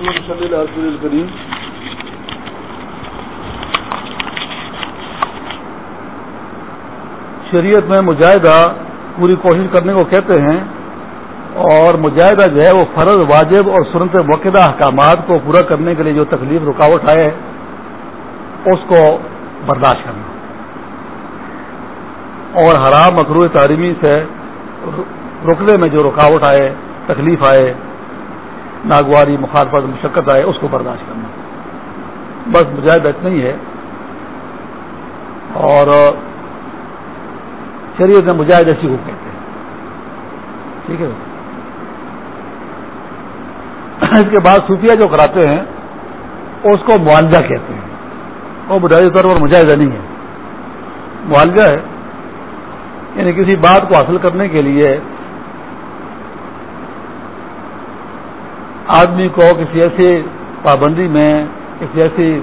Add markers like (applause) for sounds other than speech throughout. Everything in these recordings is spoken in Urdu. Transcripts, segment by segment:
الکریم شریعت میں مجاہدہ پوری کوشش کرنے کو کہتے ہیں اور مجاہدہ جو ہے وہ فرض، واجب اور سنت وقدہ احکامات کو پورا کرنے کے لیے جو تکلیف رکاوٹ آئے، اس کو برداشت کرنا۔ اور حرام مکرو تعلیمی سے رکنے میں جو رکاوٹ آئے، تکلیف آئے ناگواری، مخالفت، مشقت آئے، اس کو برداشت کرنا۔ بس مجاہدہ اتنا ہی ہے۔ اور شریعت میں مجاہد ایسی کو کہتے ہیں۔ ٹھیک ہے۔ اس کے بعد صوفیہ جو کراتے ہیں، اس کو معالجہ کہتے ہیں۔ وہ بجائے طور پر مجاہدہ نہیں ہے۔ معالجہ ہے۔ یعنی کسی بات کو حاصل کرنے کے لیے آدمی کو کسی ایسی پابندی میں، کسی ایسی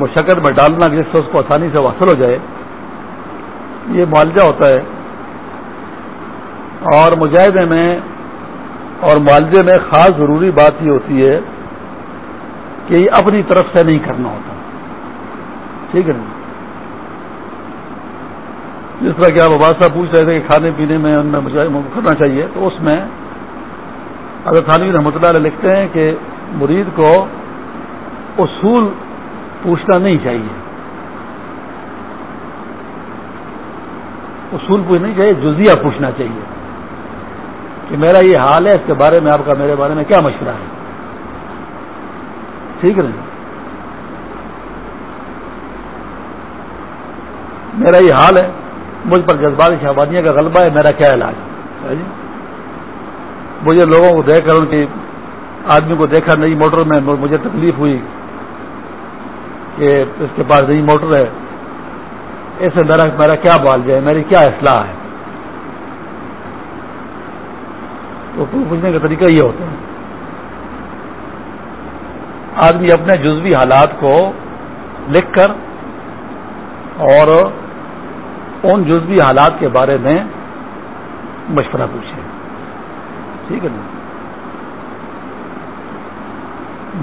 مشقت میں ڈالنا جس سے اس کو آسانی سے حاصل ہو جائے، یہ معالجہ ہوتا ہے۔ اور مجاہدے میں اور معالجے میں خاص ضروری بات یہ ہوتی ہے کہ یہ اپنی طرف سے نہیں کرنا ہوتا۔ ٹھیک ہے۔ نا جس طرح کہ آپ آباد صاحب پوچھ رہے تھے کہ کھانے پینے میں ان میں کرنا چاہیے، تو اس میں اگر تھانوی رحمۃ اللہ علیہ لکھتے ہیں کہ مرید کو اصول پوچھنا نہیں چاہیے۔ اصول پوچھنا نہیں چاہیے، جزیہ پوچھنا چاہیے۔ کہ میرا یہ حال ہے، اس کے بارے میں آپ کا، میرے بارے میں کیا مشورہ ہے؟ ٹھیک ہے میرا یہ حال ہے، مجھ پر جذبات شہبادیاں کا غلبہ ہے، میرا کیا علاج ہے؟ جی مجھے لوگوں کو دیکھ کر ان کی آدمی کو دیکھا نئی موٹر میں مجھے تکلیف ہوئی کہ اس کے پاس نئی موٹر ہے۔ ایسے میرا میرا کیا بال جائے؟ میری کیا اصلاح ہے؟ تو پوچھنے کا طریقہ یہ ہوتا ہے۔ آدمی اپنے جزوی حالات کو لکھ کر اور ان جزوی حالات کے بارے میں مشورہ پوچھے۔ ٹھیک ہے نا؟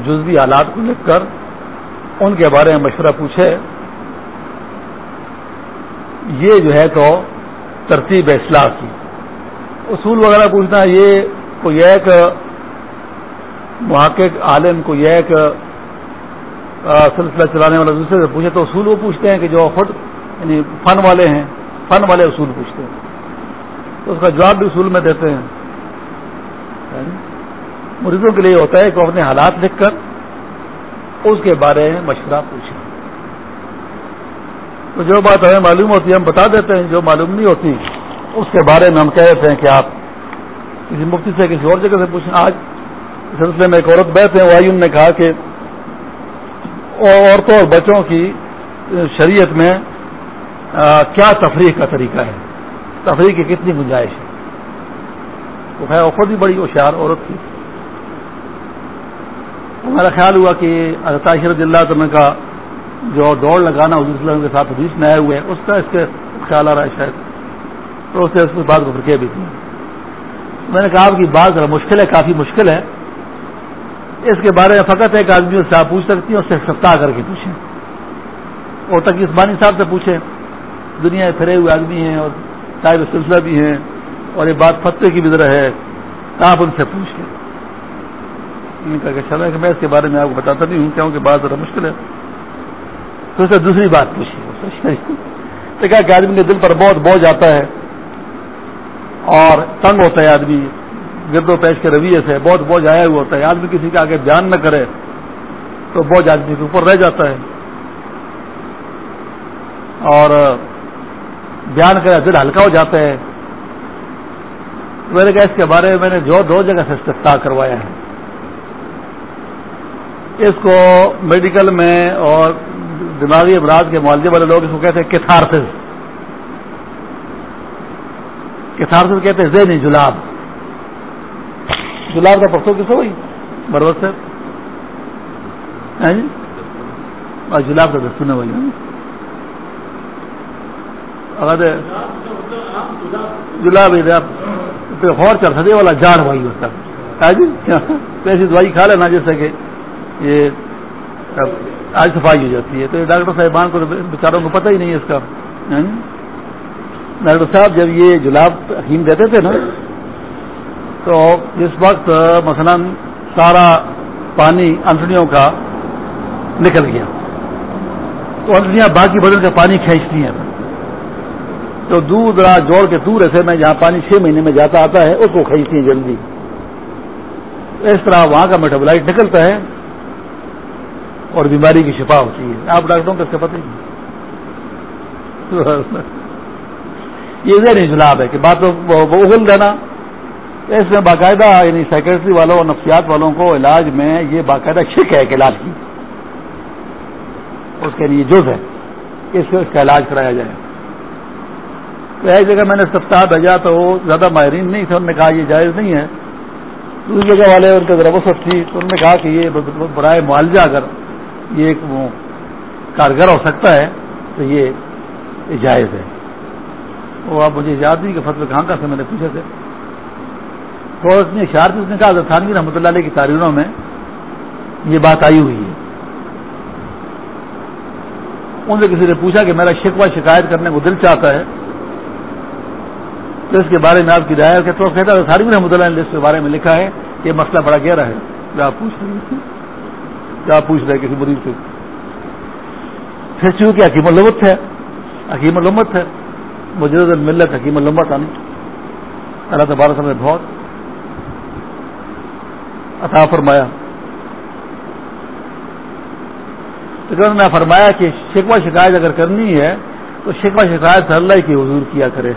جزوی حالات کو لکھ کر ان کے بارے میں مشورہ پوچھے۔ یہ جو ہے تو ترتیب اصلاح کی۔ اصول وغیرہ پوچھنا، یہ کوئی ایک محقق عالم کو یہ ایک سلسلہ چلانے والا دوسرے سے پوچھے، تو اصول وہ پوچھتے ہیں کہ جو خود یعنی فن والے ہیں، فن والے اصول پوچھتے ہیں۔ تو اس کا جواب بھی اصول میں دیتے ہیں۔ مریضوں کے لیے ہوتا ہے کہ اپنے حالات لکھ کر اس کے بارے میں مشورہ پوچھیں۔ تو جو بات ہمیں معلوم ہوتی ہے، ہم بتا دیتے ہیں، جو معلوم نہیں ہوتی، اس کے بارے میں ہم کہہ دیتے ہیں کہ آپ کسی مفتی سے کسی اور جگہ سے پوچھیں۔ آج سلسلے میں ایک عورت بیٹھ ہیں وایون نے کہا کہ عورتوں اور بچوں کی شریعت میں کیا تفریح کا طریقہ ہے؟ تفریح کی کتنی گنجائش ہے؟ تو خیر خود ہی بڑی ہوشیار عورت تھی۔ میرا خیال ہوا کہ رضی اللہ عنہ کا جو دوڑ لگانا حضور صلی اللہ علیہ وسلم کے ساتھ حدیث میں آئے ہوئے ہیں، اس کا اس کے خیال آ رہا ہے شاید۔ تو اس اس بات کو فرقے بھی تھی میں نے کہا کہ بات ذرا مشکل ہے، کافی مشکل ہے۔ اس کے بارے میں فقط ایک آدمی سے آپ پوچھ سکتی ہیں، اس سے سفتا کر کے پوچھیں۔ اور تک اسمانی صاحب سے پوچھیں۔ دنیا میں پھرے ہوئے آدمی ہیں اور صاحب سلسلہ بھی ہیں اور یہ بات فتح کی بھی ذرا ہے، آپ ان سے پوچھ لیں۔ چلا کہ میں اس کے بارے میں آپ کو بتاتا نہیں ہوں کیونکہ بات ذرا مشکل ہے۔ تو اسے دوسری بات پوچھی تو کہا کہ آدمی کے دل پر بہت بوجھ آتا ہے اور تنگ ہوتا ہے آدمی، گرد و پیش کے رویے سے بہت بوجھ آیا ہوا ہوتا ہے۔ آدمی کسی کے آگے بیان نہ کرے تو بوجھ آدمی کے اوپر رہ جاتا ہے۔ اور بیان کرے دل ہلکا ہو جاتا ہے۔ میں نے کہا، اس کے بارے میں میں نے جو دو جگہ سے استفتا کروایا ہے۔ اس کو میڈیکل میں اور دماغی امراض کے معالجے والے لوگ اس کو کہتے ہیں کتھارسز کتھارسز کہتے ہیں ذہنی جلاب. جلاب کا پرسوں کس ہوئی بروت سے اور جلاب کا دستوں نے وہی جلاب غور چل سکے والا جاڑ وہی ہوتا ہے تو ایسی دوائی کھا لینا جیسے کہ یہ آج صفائی ہو جاتی ہے تو ڈاکٹر صاحبان کو بیچاروں کو پتہ ہی نہیں ہے اس کا ڈاکٹر صاحب جب یہ جلاب حکیم دیتے تھے نا، تو جس وقت مثلا سارا پانی انسڑیوں کا نکل گیا۔ تو انسڑیاں باقی بدن کا پانی کھینچتی ہیں۔ تو دور دراز جوڑ کے دور ایسے میں جہاں پانی چھ مہینے میں جاتا آتا ہے، اس کو کھینچتی ہیں جلدی۔ اس طرح وہاں کا میٹابلائٹ نکلتا ہے۔ اور بیماری کی شفا ہوتی ہے۔ آپ ڈاکٹروں کا اس کا پتہ ہی یہ ذہنی جلاب ہے کہ بات اگل دینا اس میں باقاعدہ یعنی سیکرٹری والوں اور نفسیات والوں کو علاج میں یہ باقاعدہ شک ہے کہ علاج کی۔ اس کے لیے جز ہے اس سے اس کا علاج کرایا جائے۔ تو ایک جگہ میں نے سپتاہ بھیجا تو وہ زیادہ ماہرین نہیں تھے انہوں نے کہا یہ جائز نہیں ہے۔ دوسری جگہ والے ان کے ذرا وسط تھی تو انہوں نے کہا کہ یہ برائے معالجہ اگر یہ ایک وہ کارگر ہو سکتا ہے، تو یہ جائز ہے۔ وہ اب مجھے یاد نہیں کہ فتو کہاں کا سے میں نے پوچھے تھے تو اس نے شارت اس نے کہا تھانوی رحمۃ اللہ علیہ کی تعریفوں میں یہ بات آئی ہوئی ہے۔ ان سے کسی نے پوچھا کہ میرا شکوہ شکایت کرنے کو دل چاہتا ہے، تو اس کے بارے میں آپ کی رائے کہ تو کہتا ہے ساری رحمۃ اللہ نے اس کے بارے میں لکھا ہے کہ یہ مسئلہ بڑا گہرا ہے کیا آپ پوچھ رہے ہیں۔ کیا پوچھ رہے کسی مریض سے؟ پھر چونکہ حکیم الامت ہے، حکیم الامت ہے، مجرد الملت حکیم الامت آنی اللہ تبارک نے بہت عطا فرمایا۔ انہوں نے فرمایا کہ شکوہ شکایت اگر کرنی ہے، تو شکوہ شکایت اللہ کی حضور کیا کرے۔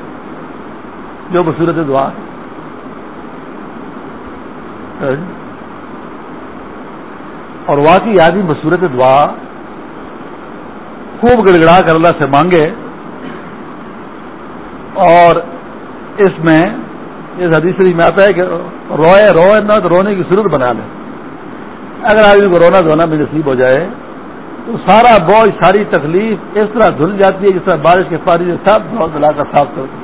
جو بصورت دعا اور واقعی آدمی بصورت دعا خوب گڑگڑا کر اللہ سے مانگے۔ اور اس میں اس حدیث میں آتا ہے کہ روئے روئے نہ تو رونے کی صورت بنا لے اگر آدمی کو رونا دھونا میں نصیب ہو جائے، تو سارا بوجھ، ساری تکلیف اس طرح دھل جاتی ہے جس طرح بارش کے پانی سے سب بہت دلا کر صاف کر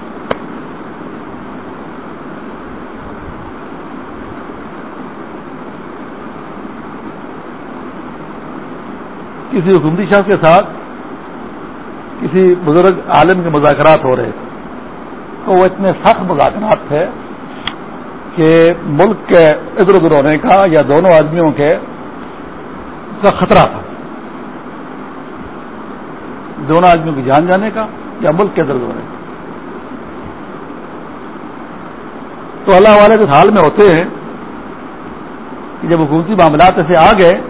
کسی حکومتی شخص کے ساتھ کسی بزرگ عالم کے مذاکرات ہو رہے تھے، تو وہ اتنے سخت مذاکرات تھے کہ ملک کے ادھر ادھر ہونے کا یا دونوں آدمیوں کے کا خطرہ تھا۔ دونوں آدمیوں کی جان جانے کا یا ملک کے ادھر ادھر ہونے کا۔ تو اللہ والے جس حال میں ہوتے ہیں کہ جب حکومتی معاملات ایسے آ گئے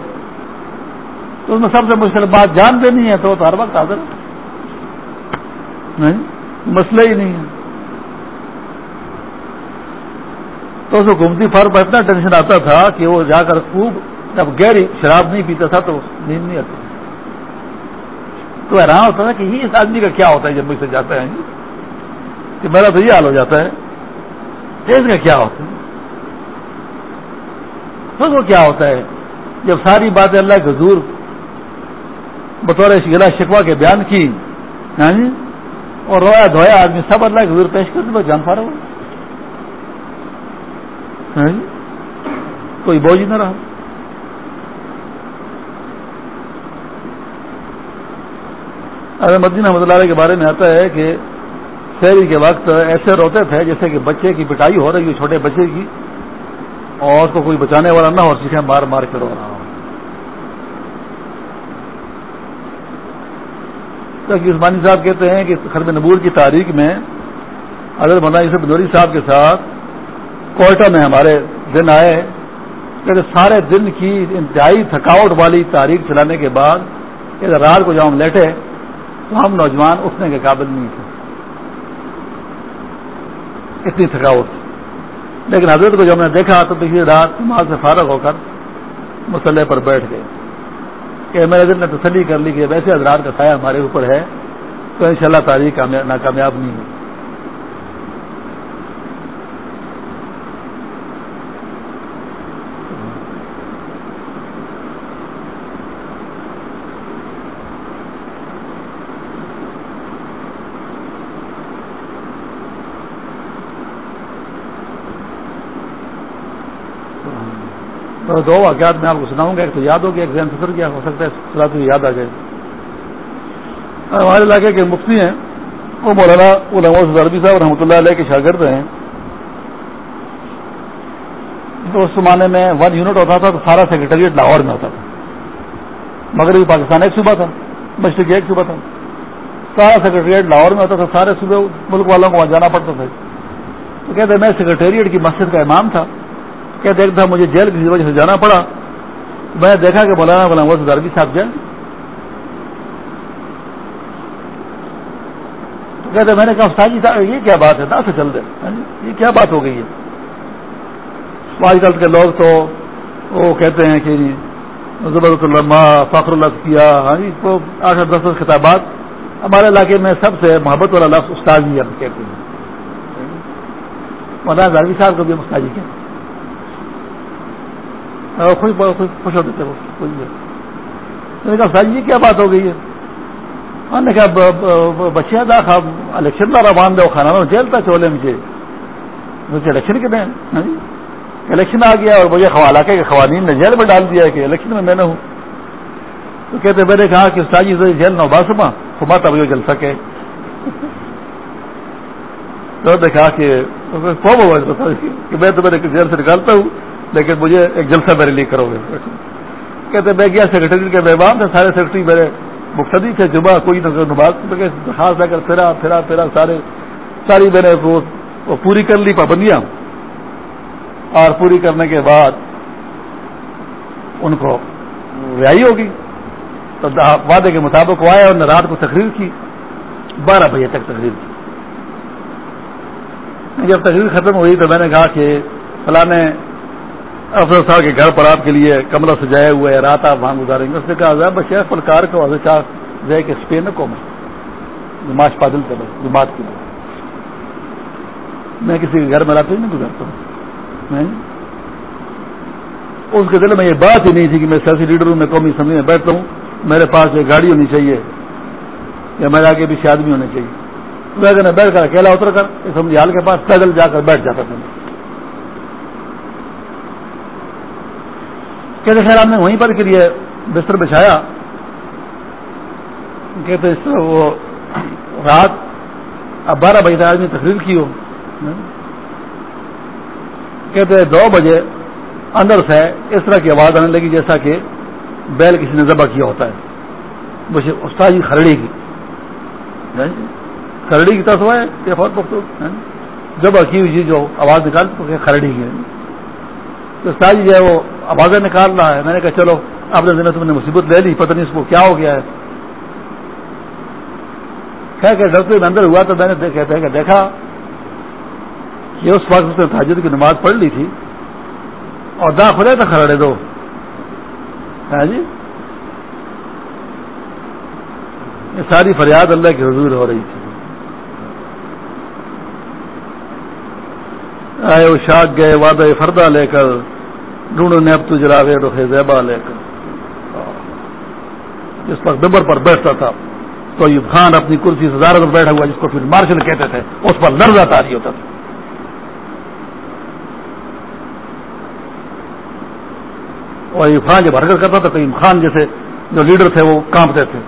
تو اس میں سب سے مشکل بات جان دینی ہے تو ہر وقت حاضر نہیں، مسئلہ ہی نہیں ہے۔ تو اس حکومتی فرم پر اتنا ٹینشن آتا تھا کہ وہ جا کر خوب جب گہری شراب نہیں پیتا تھا تو نیند نہیں آتی۔ تو حیران ہوتا تھا کہ یہ اس آدمی کا کیا ہوتا ہے جب مجھ سے جاتا ہے؟ کہ میرا تو یہ حال ہو جاتا ہے۔ اس کا کیا ہوتا ہے؟ تو وہ کیا ہوتا ہے؟ جب ساری باتیں اللہ کے حضور بطور گلا شکوا کے بیان کی ہاں جی؟ اور رویا دھویا، آدمی سب اللہ کے حضور پیش کرتے بس جان پا رہا ہوں ہاں جی؟ کوئی بوجھ نہ رہا۔ ارے مدینہ احمد اللہ کے بارے میں آتا ہے کہ شہری کے وقت ایسے روتے تھے جیسے کہ بچے کی پٹائی ہو رہی ہے چھوٹے بچے کی، اور اس کو کوئی بچانے والا نہ ہو سکے مار مار کے رو رہا۔ ہو عثمانی صاحب کہتے ہیں کہ خرم نبور کی تاریخ میں حضرت مولانا یوسف بنوری صاحب کے ساتھ کوئٹہ میں ہمارے دن آئے، کہ سارے دن کی انتہائی تھکاوٹ والی تاریخ چلانے کے بعد رات کو جب ہم لیٹے تو ہم نوجوان اٹھنے کے قابل نہیں تھے۔ اتنی تھکاوٹ لیکن حضرت کو جب ہم نے دیکھا تو پچھلی رات وہاں سے فارغ ہو کر مسلح پر بیٹھ گئے۔ کہ میرے دل نے تسلی کر لی کہ ویسے حضرات کا سایہ ہمارے اوپر ہے، تو انشاءاللہ شاء اللہ تاریخ ناکامیاب نہیں ہوگی۔ دو واقعات میں آپ کو سناؤں گا، ایک تو یاد ہو گیا ایک ذہن فکر کیا، ہو سکتا ہے تو یاد آ جائے۔ ہمارے علاقے کے مفتی ہیں، وہ مولانا علامہ عربی صاحب رحمۃ اللہ علیہ کے شاگرد ہیں۔ تو اس زمانے میں ون یونٹ ہوتا تھا، تو سارا سیکرٹریٹ لاہور میں ہوتا تھا۔ مغربی پاکستان ایک صوبہ تھا مشرقی ایک صوبہ تھا۔ سارا سیکرٹریٹ لاہور میں ہوتا تھا، سارے صوبے ملک والوں کو وہاں جانا پڑتا تھا۔ تو کہتے میں سیکرٹریٹ کی مسجد کا امام تھا۔ کہتے ایک تھا مجھے جیل کسی وجہ سے جانا پڑا۔ میں نے دیکھا کہ مولانا مولانا وہ عربی صاحب جائیں تو کہتے میں نے کہا استاد جی یہ کیا بات ہے؟ نہ سے چل دے۔ ہاں جی، یہ کیا بات ہو گئی ہے؟ آج کل کے لوگ تو وہ کہتے ہیں کہ زبرت الما فخر الگ کیا ہاں جی تو آٹھ دس دس خطابات۔ ہمارے علاقے میں سب سے محبت والا لفظ استاد جی ہم کہتے ہیں۔ مولانا زاروی صاحب کو بھی ہم استاد جی کہتے ہیں۔ خوش خوش ہوتے تھے میں نے کہا استاد جی کیا بات ہو گئی ہے؟ میں نے کہا بچیاں تھا الیکشن دارا باندھ دو کھانا میں جیل تھا چولے مجھے مجھے الیکشن کے دیں الیکشن آ گیا اور مجھے علاقے کے قوانین نے جیل میں ڈال دیا کہ الیکشن میں میں نے ہوں۔ تو کہتے میں نے کہا کہ استاد جی،, جی جیل نہ باسما خما تب یہ جل سکے تو نے کہا کہ میں تمہیں جیل سے نکالتا ہوں۔ لیکن مجھے ایک جلسہ میرے لیے کرو گے۔ کہتے میں گیا سیکرٹری کے مہمان تھے، سارے سیکرٹری میرے مقتدی تھے، جمعہ کوئی نظر خاص لے کر پھرا پھرا پھرا، سارے، ساری میں نے پوری کر لی، پابندیاں۔ اور پوری کرنے کے بعد ان کو رہائی ہوگی۔ تو وعدے کے مطابق وہ آیا انہوں نے رات کو تقریر کی، بارہ بجے تک تقریر کی۔ جب تقریر ختم ہوئی تو میں نے کہا کہ فلاں افسر صاحب کے گھر پر آپ کے لیے کمرہ سجائے ہوئے رات آپ وہاں گزاریں گے۔ اس نے کہا شیخ فلکار کو جائے کہ اسپین کو میں نماز پادل کرو جماعت کی میں کسی کے گھر میں رات نہیں گزارتا ہوں۔ اس کے دل میں یہ بات ہی نہیں تھی کہ میں سیاسی لیڈر ہوں، میں قومی اسمبلی میں بیٹھتا ہوں۔ میرے پاس ایک گاڑی ہونی چاہیے یا میرے آگے پیچھے آدمی ہونے چاہیے۔ میں بیٹھ کر، اکیلا اتر کر اسمبلی ہال کے پاس پیدل جا کر بیٹھ جاتا تھا۔ کہتے خیر ہم نے وہیں پر کے لیے بستر بچھایا کہتے اس طرح وہ رات اب بارہ بجے تک آدمی تقریر کی ہو کہتے دو بجے اندر سے اس طرح کی آواز آنے لگی جیسا کہ بیل کسی نے ذبح کیا ہوتا ہے۔ مجھے استاد جی خرڑی کی خرڑی کی طرف ہے یہ ذبح کی ہوئی جو آواز نکال خرڑی کی استاد جی جو ہے وہ آوازیں نکال رہا ہے۔ میں نے کہا چلو، آپ نے دن تم نے مصیبت لے لی، پتہ نہیں اس کو کیا ہو گیا ہے۔ خیر کہ ڈاکٹر میں اندر ہوا تو میں نے دیکھا یہ اس وقت اس نے تاجد کی نماز پڑھ لی تھی۔ اور دا خدے تھا کھڑے دو۔ ہاں جی؟ یہ ساری فریاد اللہ کی حضور ہو رہی تھی۔ آئے وہ شاخ گئے، وعدہ فردا لے کر ڈھونڈو نے اب تو جلاوے رخے زیبا لے کر۔ جس وقت ممبر پر بیٹھتا تھا، تو ایوب خان اپنی کرسی سزارت پر بیٹھا ہوا، جس کو پھر مارشل کہتے تھے، اس پر لرزہ تاری ہوتا تھا۔ اور ایوب خان جب حرکت کرتا تھا، تو ایوب خان جیسے جو لیڈر تھے، وہ کانپتے تھے۔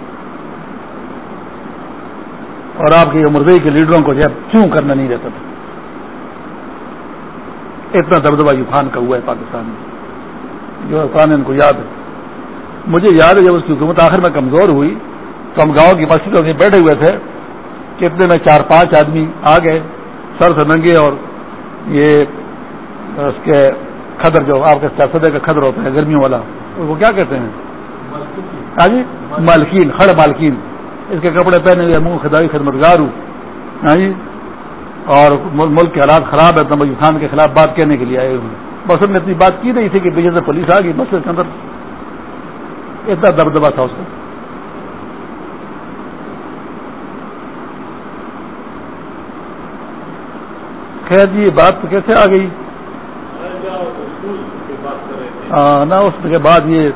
اور آپ کے مردئی کے لیڈروں کو جب کیوں کرنا نہیں رہتا تھا۔ اتنا دبدبا ایوب خان کا ہوا ہے پاکستان میں۔ جو خان ان کو یاد ہے۔ مجھے یاد ہے جب اس کی حکومت آخر میں کمزور ہوئی، تو ہم گاؤں کی مسجدوں میں بیٹھے ہوئے تھے کہ اتنے میں چار پانچ آدمی آ گئے، سر سے ننگے اور یہ اس کے کھدر جو آپ کے سدے کا کھدر ہوتا ہے گرمیوں والا۔ وہ کیا کہتے ہیں؟ ہاں جی؟ مالکین، خڑ مالکین۔ اس کے کپڑے پہنے ہوئے منہ خدائی خدمتگار ہوں۔ ہاں جی؟ اور ملک کے حالات خراب ہے تو خان کے خلاف بات کہنے کے لیے آئے ہوئے بس نے اتنی بات کی نہیں تھی کہ پیچھے سے پولیس آ گئی بس کے اندر۔ اتنا دبدبا تھا اس کا خیر جی یہ بات تو کیسے آ گئی؟ ہاں نہ اس کے بعد یہ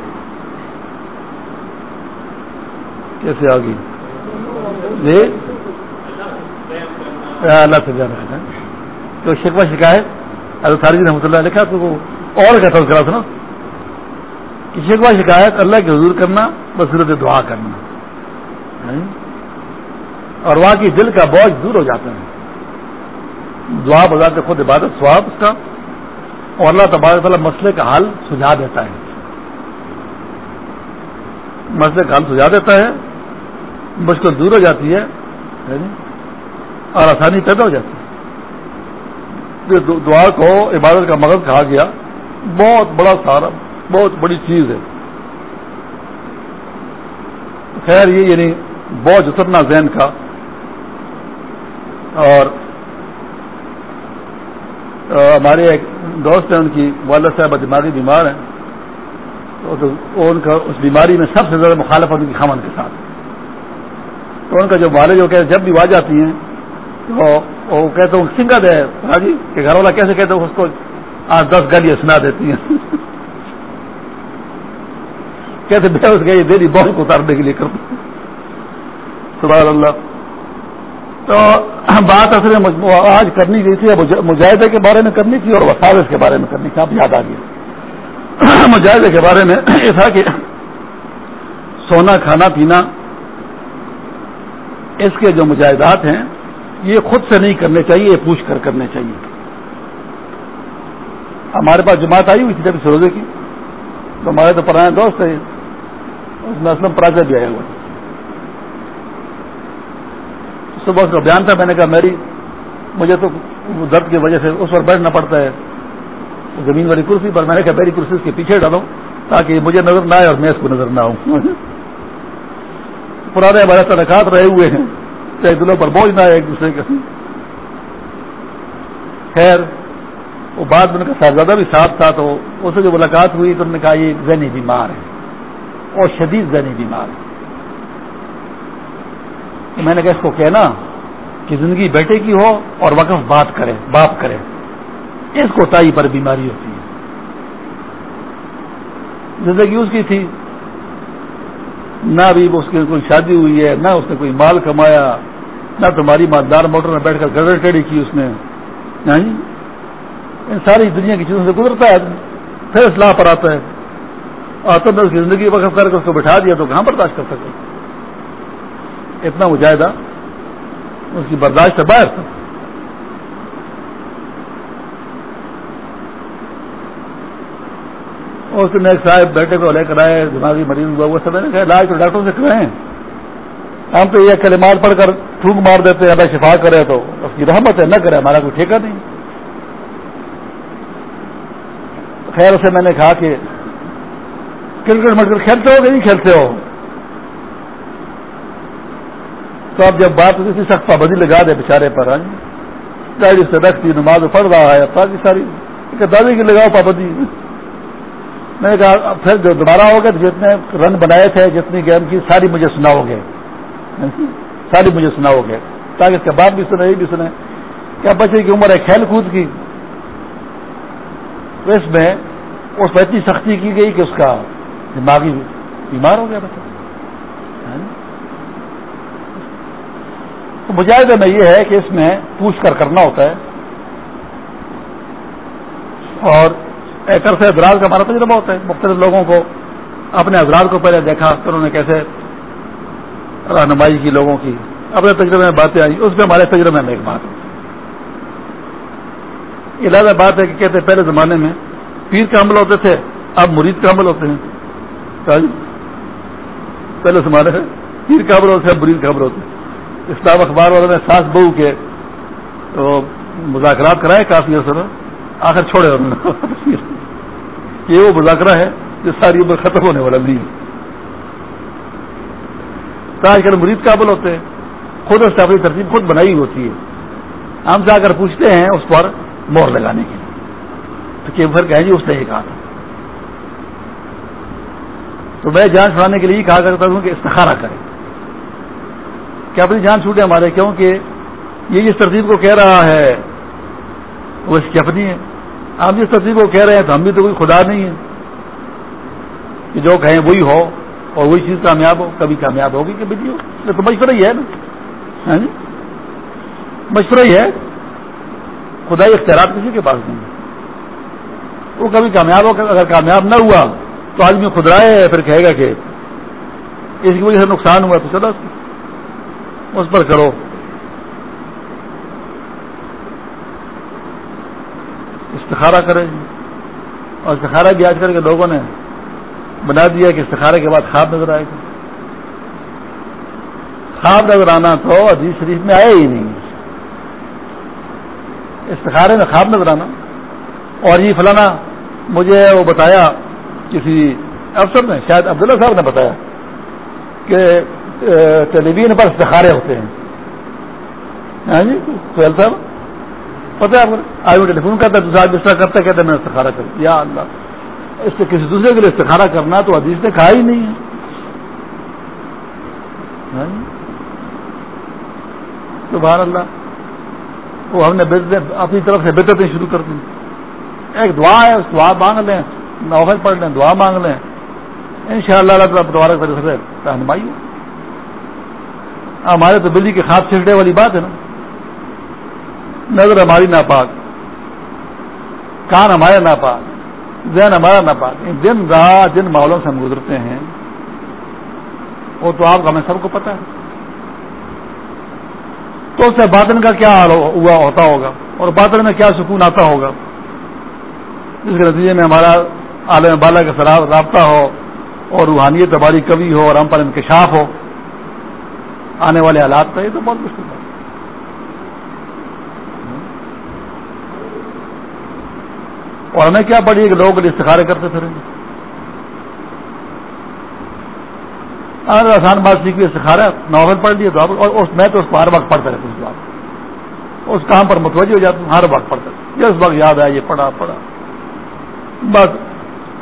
کیسے آ گئی؟ جی؟ اللہ سے جانا تو شکوا شکایت؟ ارے رحمۃ اللہ لکھا تو وہ اور کیا تھا سنا کسی کو شکایت اللہ کی حضور کرنا بصورت دعا کرنا۔ اور وہاں کی دل کا بوجھ دور ہو جاتا ہے۔ دعا بذات کے خود عبادت سواب اس کا۔ اور اللہ تبارک تعالیٰ مسئلے کا حل سجا دیتا ہے۔ مسئلے کا حل سجا دیتا ہے۔ مشکل دور ہو جاتی ہے۔ اور آسانی پیدا ہو جاتی ہے۔ دعا کو عبادت کا مغز کہا گیا۔ بہت بڑا سارا بہت بڑی چیز ہے۔ خیر یہ یعنی بوجھ اترنا ذہن کا۔ اور ہمارے ایک دوست ہیں، ان کی والد صاحب دماغی بیمار ہیں۔ تو ان کا اس بیماری میں سب سے زیادہ مخالفت ان کی خمن کے ساتھ۔ تو ان کا جو والد جو کہ جب بھی آ جاتی ہیں، تو وہ کہتے ہیں سنگت ہے ہاں جی کہ گھر والا کیسے کہتے ہیں اس کو آٹھ دس گلیاں سنا دیتی ہیں۔ (laughs) کیسے بے اس گئی دینی بال کو اتارنے کے لیے کروں سبحان اللہ۔ تو بات اصل میں آج کرنی گئی تھی مجاہدے کے بارے میں کرنی تھی اور وساوس کے بارے میں کرنی تھی۔ آپ یاد آ گیا۔ (clears throat) مجاہدے کے بارے میں یہ تھا کہ سونا کھانا پینا، اس کے جو مجاہدات ہیں یہ خود سے نہیں کرنے چاہیے، یہ پوچھ کر کرنے چاہیے۔ ہمارے پاس جماعت آئی ہوئی تھی جب سروزے کی، تو ہمارے تو پرانے دوست ہے اس میں اسلم پراجا بھی آیا ہوا صبح اس کا بیان تھا، میں نے کہا، میری، مجھے تو درد کی وجہ سے اس پر بیٹھنا پڑتا ہے۔ زمین والی کرسی پر میں نے کہا، میری کرسی اس کے پیچھے ڈالوں تاکہ مجھے نظر نہ آئے اور میں اس کو نظر نہ آؤں۔ (laughs) پرانے ہمارے ترکات رہے ہوئے ہیں۔ چاہے دلوں پر بوجھ نہ ایک دوسرے کے خیر، وہ بعد میں نے کہا صاحبزادہ بھی ساتھ تھا تو اس سے جو ملاقات ہوئی تو انہوں نے کہا، یہ ذہنی بیمار ہے۔ اور شدید ذہنی بیمار ہے۔ تو میں نے کہا، اس کو کہنا کہ زندگی بیٹے کی ہو اور وقف بات کرے، باپ کرے۔ اس کو تائی پر بیماری ہوتی ہے۔ زندگی اس کی تھی نہ ابھی اس کی کوئی شادی ہوئی ہے، نہ اس نے کوئی مال کمایا، نہ تمہاری مالدار موٹر میں بیٹھ کر گڑ ٹیڑی کی اس نے۔ ہاں جی؟ ان ساری دنیا کی چیزوں سے گزرتا ہے، پھر اصلاح پر آتا ہے۔ اور تب اس کی زندگی وقف کر کے اس کو بٹھا دیا تو کہاں برداشت کر سکے؟ اتنا مجاہدہ، اس کی برداشت سے باہر۔ تھا اس نے ایک صاحب بیٹے کو لے کر آئے، دماغی مریض ہوا، وہ سب نے کہا، علاج تو ڈاکٹر سے کرائیں۔ ہم تو یہ کلمات پڑھ کر تھوک مار دیتے ہیں، اللہ شفا کرے تو اس کی رحمت ہے، نہ کرے، ہمارا کوئی ٹھیکہ نہیں۔ خیر، اسے میں نے کہا کہ کرکٹ مٹ کھیلتے ہو کہ نہیں کھیلتے ہو؟ تو اب جب بات ہوتی سخت پابندی لگا دے بےچارے پر ہاں جی۔ گاڑی سے رکھتی، نماز پڑھ رہا ہے باقی ساری دادی کی لگاؤ پابندی۔ میں نے کہا، پھر جو دوبارہ ہوگا تو جتنے رن بنائے تھے جتنی گیم کی، ساری مجھے سناؤ گے۔ ساری مجھے سناؤ گے۔ تاکہ اس کے بعد بھی سنے یہ بھی سنے کیا بچے کی عمر ہے، کھیل کود کی۔ تو اس میں اس پر اتنی سختی کی گئی کہ اس کا دماغی بیمار ہو گیا بچہ۔ ہاں؟ تو مجاہدے میں یہ ہے کہ اس میں پوچھ کر کرنا ہوتا ہے۔ اور ایک عرصے ادراج کا ہمارا تجربہ ہوتا ہے، مختلف لوگوں کو اپنے حضرات کو پہلے دیکھا، پھر انہوں نے کیسے رہنمائی کی لوگوں کی۔ اپنے تجربے میں باتیں آئی اس میں ہمارے تجربے میں ایک بات یہ لازہ بات ہے کہ کہتے پہلے زمانے میں پیر کا حمل ہوتے تھے، اب مرید کا حمل ہوتے ہیں۔ پہلے زمانے میں پیر کا حمل ہوتے ہیں جی؟ مرید کا حمل ہوتے ہیں۔ اسلام اخبار والوں نے ساس بہو کے تو مذاکرات کرائے کافی اثر آخر چھوڑے انہوں نے۔ (laughs) یہ وہ مذاکرہ ہے جو ساری عمر ختم ہونے والا نہیں ہے۔ آج کل مرید قابل ہوتے ہیں۔ خود اس اپنی ترتیب خود بنائی ہوتی ہے۔ ہم جا کر پوچھتے ہیں اس پر مور لگانے کے تو کہ پھر کہیں جی اس نے یہ کہا تھا۔ تو میں جان چھڑانے کے لیے کہا کرتا ہوں کہ استخارہ کریں۔ کہ اپنی جان چھوٹے ہمارے کیوں کہ یہ جس ترتیب کو کہہ رہا ہے، وہ اس کی اپنی ہے۔ آپ جس ترتیب کو کہہ رہے ہیں تو ہم بھی تو کوئی خدا نہیں ہے کہ جو کہیں وہی ہو اور وہی چیز کامیاب ہو، کبھی کامیاب ہوگی کہ بجلی ہو؟ تو مشورہ ہی ہے نا۔ ہاں جی؟ مشورہ ہی ہے۔ خدائی اختیارات کسی کے پاس نہیں۔ وہ کبھی کامیاب ہو، اگر کامیاب نہ ہوا تو آدمی خدرائے پھر کہے گا کہ اس کی وجہ سے نقصان ہوا تو چلو اس پر کرو۔ استخارہ کرے۔ اور استخارہ بھی آج کل کے لوگوں نے بنا دیا کہ استخارے کے بعد خواب نظر آئے۔ گا خواب نظر آنا تو عزیز شریف میں آیا ہی نہیں۔ استخارے میں خواب نظر آنا۔ اور یہ فلانا مجھے وہ بتایا کسی افسر نے، شاید عبداللہ صاحب نے بتایا کہ ٹیلی ویژن پر استخارے ہوتے ہیں۔ ہاں جی سہیل صاحب پتہ ہے آئی ٹیلی فون کرتا ہے، دوسرا جس طرح کرتا کہتے میں استخارہ کر یا اللہ۔ اس سے کسی دوسرے کے لیے استخارہ کرنا تو حدیث نے کہا ہی نہیں ہے۔ ہاں جی؟ تو بہر اللہ۔ وہ ہم نے اپنی طرف سے بہتر شروع کر دی ایک دعا ہے، اس دعا مانگ لیں نوفل پڑھ لیں، دعا مانگ لیں۔ ان شاء اللہ اللہ دوبارہ سے رہنمائی ہمارے تو بلی کے خواب چھڑنے والی بات ہے نا۔ نظر ہماری ناپاک، کان ہمارے ناپاک، ذہن ہمارا ناپاک۔ دن رات جن ماحولوں سے ہم گزرتے ہیں، وہ تو آپ ہمیں سب کو پتا ہے۔ تو اس سے باطن کا کیا حال ہوا ہوتا ہوگا اور باطن میں کیا سکون آتا ہوگا؟ جس کے نتیجے میں ہمارا عالم بالا کا سراب رابطہ ہو اور روحانیت ہماری کبھی ہو اور ہم پر انکشاف ہو۔ آنے والے حالات کا یہ تو بہت مشکل ہے۔ اور ہمیں کیا پڑی؟ کہ لوگوں کے لیے استخارے کرتے پھر ہاں، آسان بات سیکھی استخارہ ناول پڑھ لیے تو اور میں تو اس کو ہر وقت پڑھتا رہتا اس بات اس کام پر متوجہ ہو جاتا ہوں، ہر وقت پڑھتا یہ اس وقت یاد آیا یہ پڑھا پڑھا۔ بس،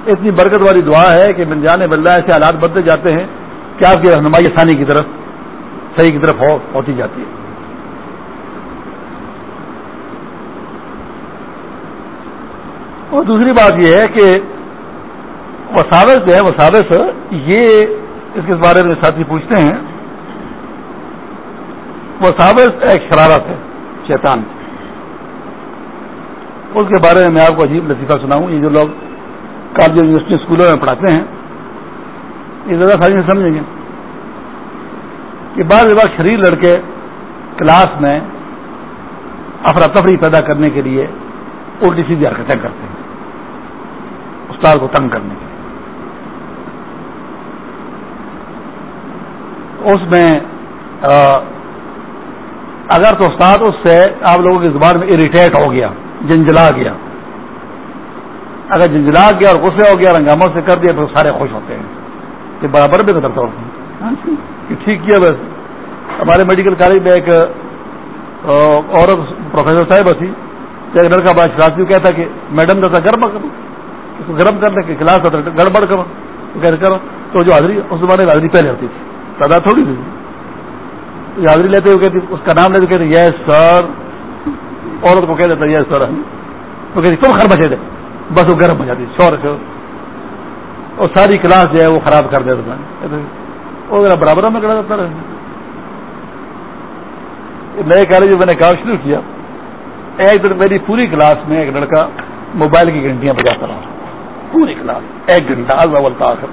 اتنی برکت والی دعا ہے کہ من جانے بلّہ ایسے حالات بدلتے جاتے ہیں کہ آپ کی رہنمائی آسانی کی طرف، صحیح کی طرف ہوتی جاتی ہے۔ اور دوسری بات یہ ہے کہ وساوس جو ہے، وساوس یہ اس کے بارے میں ساتھی پوچھتے ہیں، وساوس ایک شرارت ہے، شیطان۔ اس کے بارے میں میں آپ کو عجیب لطیفہ سناؤں، یہ جو لوگ کالج یونیورسٹی اسکولوں میں پڑھاتے ہیں، یہ زیادہ ساری سمجھیں گے۔ کہ بعض بار شریر لڑکے کلاس میں افراتفری پیدا کرنے کے لیے الٹی سیدھی حرکتیں کرتے ہیں۔ استاد کو تنگ کرنے کے اس میں اگر تو استاد اس سے آپ لوگوں کی زبان میں اریٹیٹ ہو گیا، جنجلا گیا۔ اگر جنجلا گیا اور غصے ہو گیا رنگاموں سے کر دیا تو سارے خوش ہوتے ہیں۔ کہ برابر بھی کرتا ہوں کہ ٹھیک کیا بس۔ ہمارے میڈیکل کالج میں ایک عورت پروفیسر صاحب تھی، ایک لڑکا بڑا شرارتی کہتا کہ میڈم کا گرم کرو گرم کرنے کے کلاس گڑبڑ کرو تو کرو۔ تو جو حاضری اس زمانے میں حاضری پہلے ہوتی تھی۔ تعداد تھوڑی تھی۔ حاضری لیتے ہوئے کہتی، اس کا نام لیتے کہتے، یس سر. عورت کو کہہ دیتا یس سر. تو کہتی، تم خر بچے دے بس وہ گرم ہو جاتی شور شور اور ساری کلاس جو ہے وہ خراب کر دیتا وہ میرا برابر میں کھڑا جاتا رہے نئے کالج میں نے کام شروع کیا، ایک دن میری پوری کلاس میں ایک لڑکا موبائل کی گھنٹیاں بجاتا رہا۔ پوری کلاس ایک گھنٹہ اول تاخر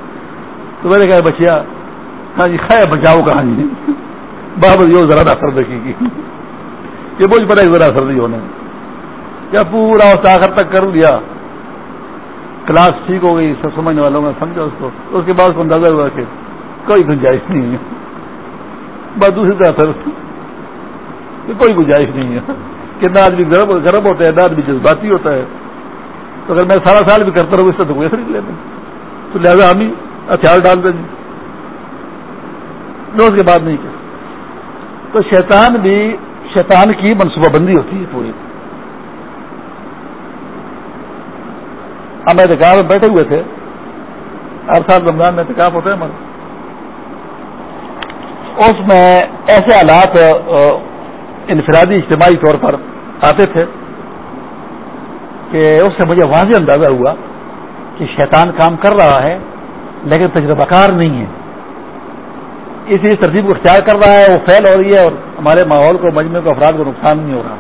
تو میں نے کہا بچیا ہاں جی خیر بچاؤ کہاں جی۔ بابر یہ ذرا اثر دیکھے گی۔ یہ مجھ پر ایک ذرا اثر نہیں ہونا۔ کیا پورا آخر تک کر لیا۔ کلاس ٹھیک ہو گئی، سب سمجھنے والوں میں سمجھا اس کو۔ اس کے بعد اس کو اندازہ ہوا کہ کوئی گنجائش نہیں ہے۔ بس دوسری طرح کوئی گنجائش نہیں ہے۔ کتنا آدمی گرم ہوتا ہے نہ آدمی جذباتی ہوتا ہے۔ تو اگر میں سارا سال بھی کرتا رہوں، اس سے تو کوئی اثر نہیں۔ لیتے تو لہٰذا ہم ہی ہتھیار ڈال دیں جی۔ میں اس کے بعد نہیں کیا تو شیطان بھی شیطان کی منصوبہ بندی ہوتی ہے پوری۔ ہم احتکاب میں بیٹھے ہوئے تھے۔ ہر سال رمضان میں احتکاب ہوتے ہیں ہمارے اس میں ایسے حالات انفرادی اجتماعی طور پر آتے تھے۔ کہ اس سے مجھے واضح اندازہ ہوا کہ شیطان کام کر رہا ہے، لیکن تجربہ کار نہیں ہے۔ اس لیے ترتیب کو اختیار کر رہا ہے، وہ فیل ہو رہی ہے اور ہمارے ماحول کو مجموعے کو، افراد کو نقصان نہیں ہو رہا۔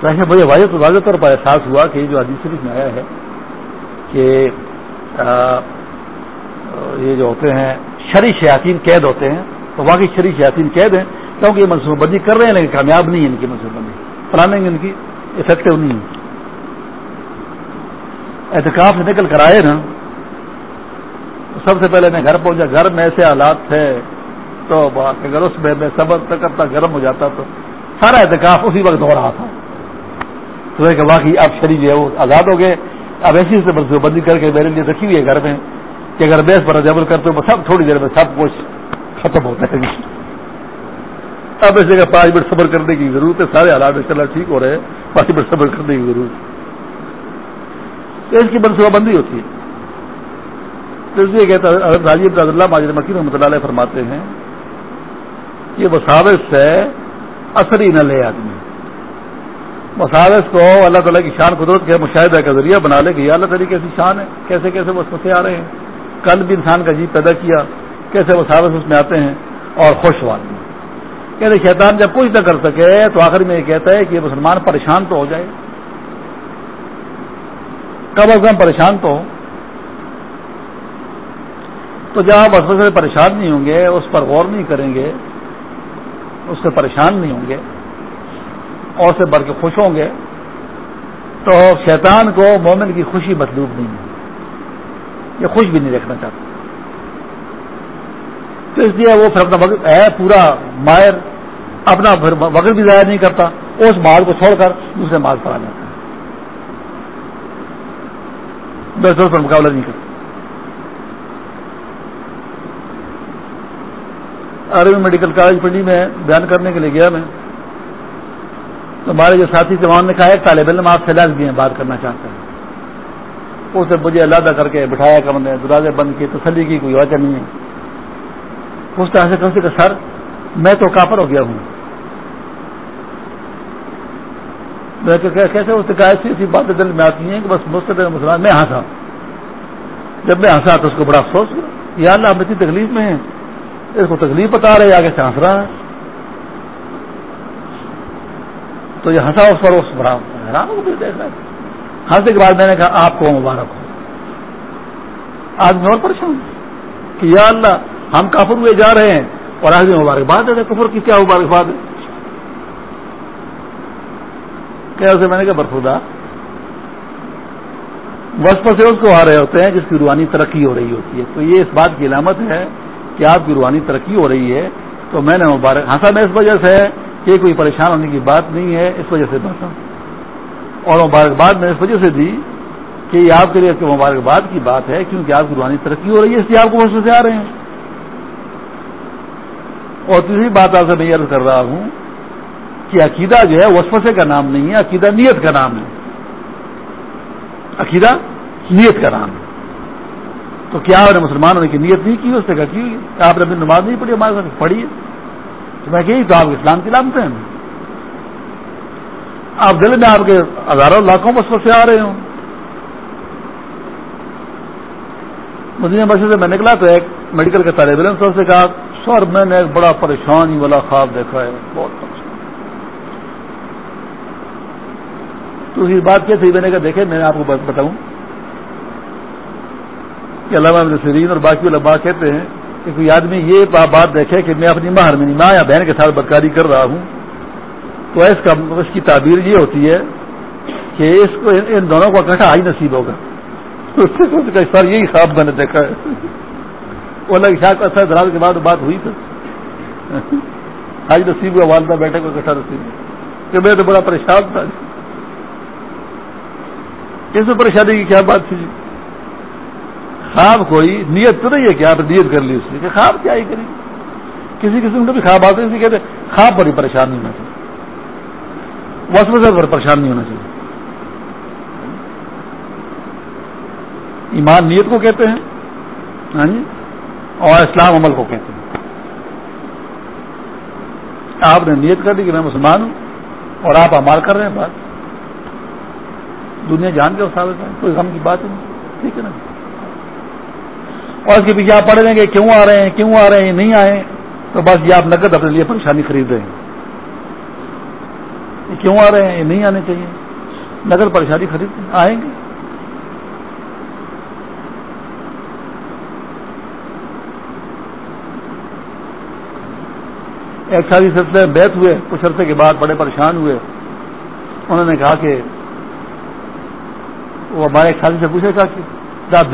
تو ایسے مجھے واضح واضح طور پر احساس ہوا کہ یہ جو حدیث شریف میں آیا ہے کہ یہ جو ہوتے ہیں، شری شیاطین قید ہوتے ہیں۔ تو واقعی شری شیاطین قید ہیں، کیونکہ یہ منصوبہ بندی کر رہے ہیں، لیکن کامیاب نہیں ہے ان کی منصوبہ بندی۔ پلانے ان کی افیکٹو نہیں ہے۔ احتکاب سے نکل کر آئے نا، سب سے پہلے میں گھر پہنچا، گھر میں ایسے حالات تھے، تو اگر اس میں میں صبر کرتا، گرم ہو جاتا، تو سارا احتکاف اسی وقت ہو رہا تھا۔ تو کہ واقعی اب شریف جو ہے وہ آزاد ہو گئے۔ اب ایسی سے منصوبہ بندی کر کے میرے لیے رکھی ہوئی ہے گھر میں، کہ اگر بیس پر جبر کرتے ہو سب تھوڑی دیر میں سب کچھ ختم ہوتا ہے۔ اب ایسے کہ پانچ منٹ صبر کرنے کی ضرورت ہے، سارے حالات چلا ٹھیک ہو رہے ہیں، پانچ منٹ صبر کرنے کی ضرورت ہے۔ اس کی منصوبہ بندی ہوتی ہے۔ تو اس لیے کہتا راجیو اللہ ماجد مکین رحمۃ اللہ علیہ فرماتے ہیں یہ وساوس سے اثری نہ لے آدمی۔ مساوس کو اللہ تعالیٰ کی شان قدرت کے مشاہدہ کا ذریعہ بنا لے کہ اللہ تعالیٰ کیسی شان ہے، کیسے کیسے وہ سے آ رہے ہیں۔ کل بھی انسان کا جی پیدا کیا، کیسے وساوس اس میں آتے ہیں اور خوش والے۔ کہتے شیطان جب کچھ نہ کر سکے تو آخر میں یہ کہتا ہے کہ مسلمان پریشان تو ہو جائے۔ کم از کم پریشان تو ہو تو جب آپ اس سے پریشان نہیں ہوں گے، اس پر غور نہیں کریں گے، اس سے پریشان نہیں ہوں گے، اور سے بڑھ کے خوش ہوں گے، تو شیطان کو مومن کی خوشی مطلوب نہیں ہے۔ یہ خوش بھی نہیں رکھنا چاہتا۔ تو اس لیے وہ پھر اپنا وقت ہے پورا مائر اپنا وقت بھی ضائع نہیں کرتا، اس مال کو چھوڑ کر دوسرے مال پر آ جاتا ہے۔ دس پر مقابلہ نہیں کرتا۔ عربی میڈیکل کالج پنڈی میں بیان کرنے کے لیے گیا میں۔ تو ہمارے جو ساتھی سے وہاں نے کہا، ایک طالب علم آپ سے بھی ہیں، بات کرنا چاہتے ہیں۔ اسے مجھے اللہ کر کے بٹھایا کر نے دروازے بند کیے، تسلی کی، کوئی وجہ نہیں ہے۔ اس طرح سے کہتے کہ سر، میں تو کافر ہو گیا ہوں۔ کیسے اس کہا، ایسی ایسی باتیں دل میں آتی ہیں کہ بس مستقل مسلمان، میں ہنسا۔ جب میں ہنسا تو اس کو بڑا افسوس ہوا یا اللہ، ہم اتنی تکلیف میں ہیں۔ اس کو تکلیف بتا رہے آگے سے ہنس رہا ہے۔ تو یہ ہنسا اس پر، اس بڑا حیران ہو دیکھ رہا ہنسنے کے بعد میں نے کہا، آپ کو مبارک ہو۔ آدمی اور پریشان کہ یا اللہ ہم کافر ہوئے جا رہے ہیں۔ اور آج مبارکباد ہے کفر کی کیا مبارکباد ہے؟ کیا میں نے کہا برفودا وسپ سے اس کو آ رہے ہوتے ہیں جس کی روحانی ترقی ہو رہی ہوتی ہے۔ تو یہ اس بات کی علامت ہے کہ آپ کی روحانی ترقی ہو رہی ہے۔ تو میں نے مبارک ہنسا میں اس وجہ سے کہ کوئی پریشان ہونے کی بات نہیں ہے، اس وجہ سے بتا اور مبارکباد میں اس وجہ سے دی کہ یہ آپ کے لیے مبارکباد کی بات ہے کیونکہ آپ کی روحانی ترقی ہو رہی ہے، اس لیے آپ کو وسپ سے آ رہے ہیں۔ اور تیسری بات آپ سے میں یہ کر رہا ہوں کہ عقیدہ جو ہے وسوسے کا نام نہیں ہے، عقیدہ نیت کا نام ہے۔ عقیدہ نیت کا نام ہے۔ تو کیا آپ نے مسلمانوں نے کی نیت نہیں کی؟ اس سے کی ہوئی آپ نے اپنی نماز نہیں پڑھی، ہمارے ساتھ پڑھی ہے۔ تو میں کہ تو آپ اسلام کی لامتے ہیں۔ آپ دل میں آپ کے ہزاروں لاکھوں بسوں سے آ رہے ہوں۔ مدینہ مسجد سے میں نکلا تو ایک میڈیکل کے طالب علم سے کہا سر میں نے ایک بڑا پریشانی والا خواب دیکھا ہے۔ بہت پریشان۔ تو بات کیا تھی، میں نے کہا دیکھے میں آپ کو بتاؤں۔ کہ علامہ سرین اور باقی علماء کہتے ہیں کہ کوئی آدمی یہ بات دیکھے کہ میں اپنی ماں ہرمنی ماں یا بہن کے ساتھ بدکاری کر رہا ہوں، تو اس کا، اس کی تعبیر یہ ہوتی ہے کہ اس کو، ان دونوں کو اکٹھا آئی نصیب ہوگا۔ تو (laughs) اس سر یہی خواب میں نے دیکھا ہے۔ وہ الگ شاہ کا اثر دراز کے بعد بات ہوئی تو آج نصیب کا والدہ بیٹھے کو اکٹھا نصیب کہ میں تو بڑا پریشان تھا اس میں پریشانی کی کیا بات تھی خواب کوئی نیت تو نہیں ہے کہ آپ نیت کر لی اس کی کہ خواب کیا ہی کری کسی قسم کا بھی خواب آتے ہیں کہتے خواب پر ہی پریشان نہیں ہونا چاہیے وسوسے پر پریشان نہیں ہونا چاہیے ایمان نیت کو کہتے ہیں ہاں جی اور اسلام عمل کو کہتے ہیں۔ آپ نے نیت کر دی کہ میں مسلمان ہوں اور آپ امال کر رہے ہیں بات۔ دنیا جان کے ثابت ہے، کوئی غم کی بات نہیں۔ ٹھیک ہے نا؟ اور اس کے پیچھے آپ پڑھ لیں گے کیوں آ رہے ہیں، کیوں آ رہے ہیں، نہیں آئے تو بس یہ آپ نقد اپنے لیے پریشانی خرید رہے ہیں۔ کیوں آ رہے ہیں، یہ نہیں آنے چاہیے۔ نقد پریشانی خرید آئیں گے۔ ایک سال سلسلے میں بیت ہوئے، کچھ عرصے کے بعد بڑے پریشان ہوئے۔ انہوں نے کہا کہ وہ ہمارے ایک ساتھی سے پوچھے گا کہ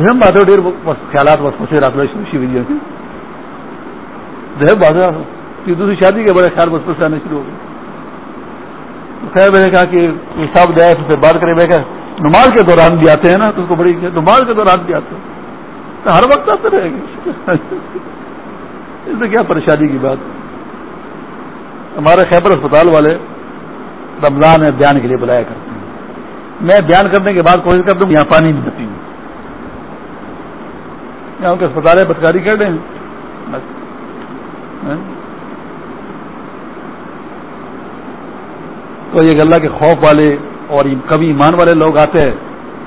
دھم بات ہو ڈیر خیالات بس پوچھے رات خوشی ہوئی تھی دھم بات دوسری شادی کے بڑے خیال بس پوچھ آنے شروع ہو گئے خیر، میں نے کہا کہ صاحب دیا سے بات کرے، میں کہ نماز کے دوران بھی آتے ہیں نا، تو اس کو بڑی نماز کے دوران بھی آتے ہیں۔ ہر وقت آتے رہے گے۔ (laughs) اس میں کیا پریشانی کی بات۔ ہے ہمارے خیبر اسپتال والے رمضان میں بیان کے لیے بلایا کرتے ہیں۔ میں بیان کرنے کے بعد کوشش کرتا ہوں یہاں پانی نہیں بتی ہوں یہاں کے اسپتال بدکاری کر رہے ہیں۔ ہاں۔ تو یہ اللہ کے خوف والے اور کبھی ایمان والے لوگ آتے ہیں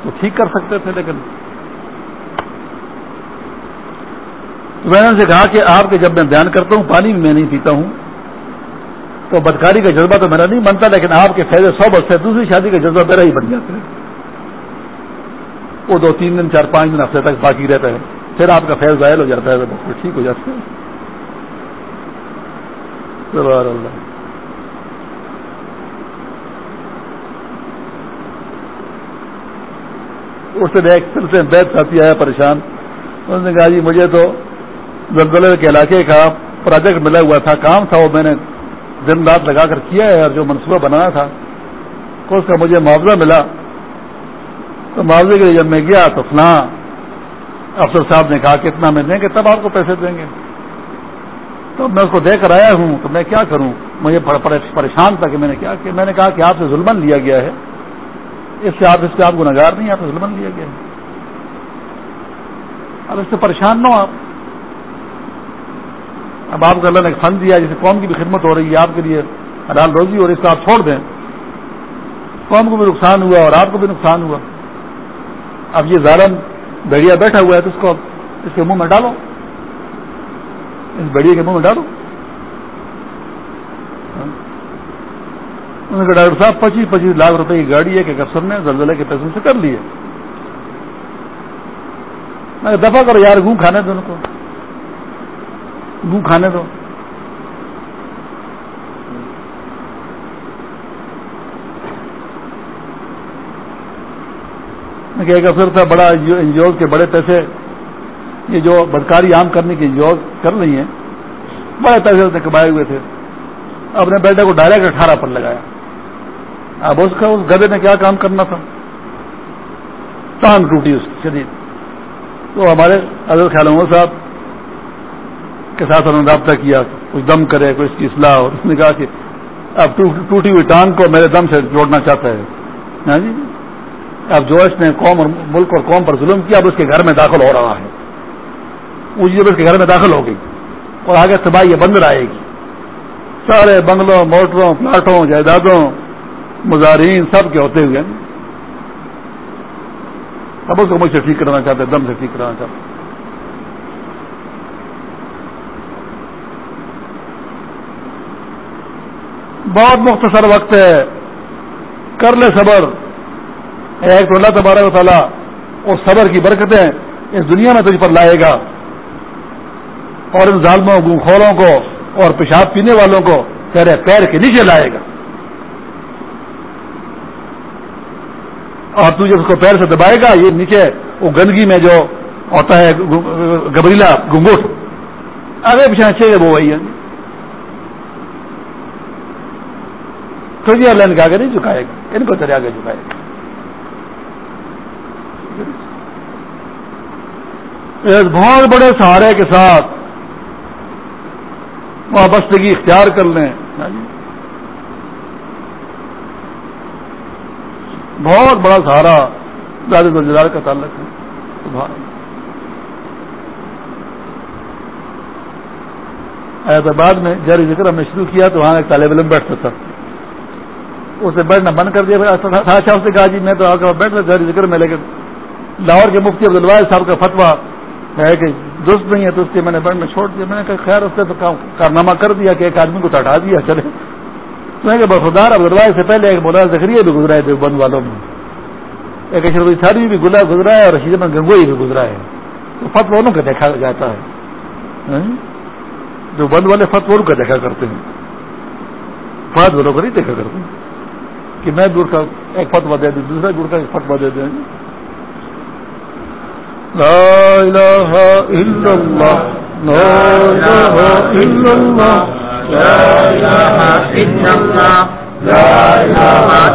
تو ٹھیک کر سکتے تھے، لیکن میں نے ان سے کہا کہ آپ کے جب میں بیان کرتا ہوں، پانی میں نہیں پیتا ہوں تو بدکاری کا جذبہ تو میرا نہیں بنتا، لیکن آپ کے فیض سو برس سے دوسری شادی کا جذبہ میرا ہی بن جاتا ہے وہ دو تین دن، چار پانچ دن ہفتے تک باقی رہتا ہے۔ پھر آپ کا فیض ظاہر ہو جاتا ہے، تو ٹھیک ہو جاتا ہے۔ اللہ۔ اس سے ایک پھر سے بیت ساتھی جی آیا پریشان۔ انہوں نے کہا جی مجھے تو زلزلے کے علاقے کا پروجیکٹ ملا ہوا تھا، کام تھا، وہ میں نے دن رات لگا کر کیا ہے اور جو منصوبہ بنایا تھا، تو اس کا مجھے معاوضہ ملا۔ تو معاوضے کے لیے جب میں گیا تو فلاں افسر صاحب نے کہا کہ اتنا میں دیں گے، تب آپ کو پیسے دیں گے۔ تو میں اس کو دے کر آیا ہوں، تو میں کیا کروں؟ مجھے پریشان تھا کہ میں نے کیا کہ میں نے کہا کہ آپ سے ظلمن لیا گیا ہے۔ اس سے آپ اس سے آپ کو نگار نہیں، آپ سے ظلمن لیا گیا ہے۔ اب اس سے پریشان نہ ہو آپ۔ اب آپ کو اللہ نے ایک فن دیا جسے قوم کی بھی خدمت ہو رہی ہے، آپ کے لیے حلال روزی اور اس کو آپ چھوڑ دیں۔ قوم کو بھی نقصان ہوا اور آپ کو بھی نقصان ہوا۔ اب یہ ظالم بڑھیا بیٹھا ہوا ہے تو اس کو اس کے منہ میں ڈالو۔ اس بڑھیا کے منہ میں ڈالو۔ ہاں۔ انہوں نے کہا، ڈاکٹر صاحب، پچیس پچیس لاکھ روپے کی گاڑی ہے کہ افسر نے زلزلے کے پیسوں سے کر لیے۔ میں دفاع کرو یار گوں کھانے دو ان کو۔ گو کھانے دو۔ ایک افسر تھا بڑا این جی کے بڑے پیسے، یہ جو بدکاری عام کرنے کی این کر رہی ہیں، بڑے پیسے اس نے کمائے ہوئے تھے۔ اپنے بیٹے کو ڈائریکٹ اٹھارہ پر لگایا۔ اب اس کا، اس گدے نے کیا کام کرنا تھا؟ ٹانگ ٹوٹی اس کی شدید۔ تو ہمارے حضرت خیال صاحب کے ساتھ انہوں نے رابطہ کیا، کچھ دم کرے کوئی اس کی اصلاح اور اس نے کہا کہ اب ٹوٹی ہوئی ٹانگ کو میرے دم سے جوڑنا چاہتا ہے۔ ہاں جی؟ اب جو اس نے قوم اور ملک اور قوم پر ظلم کیا، اب اس کے گھر میں داخل ہو رہا ہے۔ وہ جی جب اس کے گھر میں داخل ہو گئی۔ اور آگے تباہی یہ بند رہے گی۔ سارے بنگلوں، موٹروں پلاٹوں جائیدادوں مظاہرین سب کے ہوتے ہوئے اب اس کو مجھ سے ٹھیک کرانا چاہتے دم سے ٹھیک کرانا چاہتے بہت مختصر وقت ہے۔ کر لے صبر۔ ایک تو اللہ تبارک و تعالیٰ اس صبر کی برکتیں اس دنیا میں تجھ پر لائے گا۔ اور ان ظالموں گنخوروں کو اور پیشاب پینے والوں کو تیرے پیر کے نیچے لائے گا۔ اور تو جب اس کو پیر سے دبائے گا، یہ نیچے وہ گندگی میں جو ہوتا ہے گبریلا گنگوٹ۔ آگے پیچھے اچھے وہ وہی ہے تجھے اللہ ان کے آگے نہیں جھکائے گا، ان کو تیرے آگے جھکائے گا۔ ایک بہت بڑے سہارے کے ساتھ وابستگی اختیار کر لیں۔ بہت بڑا سہارا زیادہ جلال کا تعلق ہے۔ احتباد میں جاری ذکر ہم نے شروع کیا تو وہاں ایک طالب علم بیٹھتا تھا۔ اسے بیٹھنا بند کر دیا۔ شاہ سے کہا جی میں تو آ بیٹھ رہا ذکر میں لیکن لاہور کے مفتی عبد الواحد صاحب کا فتوا ہے کہ درست نہیں ہے تو اس کے میں نے بیٹھنا چھوڑ دیا۔ میں نے کہا خیر اس نے تو کارنامہ کر دیا کہ ایک آدمی کو ہٹا دیا، چلے۔ میں کہ بخودار عبد الواحد سے پہلے ایک مولانا ذکریہ بھی گزرا ہے بند والوں میں۔ ایک اشرف ساری بھی گلا گزرا ہے اور رشید احمد گنگوئی بھی گزرا ہے۔ تو فتوا ان کا دیکھا جاتا ہے۔ ہاں؟ جو بند والے فتوا ان کا دیکھا کرتے ہیں۔ فائد والوں کو نہیں دیکھا کرتے۔ کہ میں جڑ کر ایک فتوا دے دوں، دوسرا جڑ کر ایک فتوا دے دیں۔ لا الہ الا اللہ، لا الہ الا اللہ، لا الہ الا اللہ، لا الہ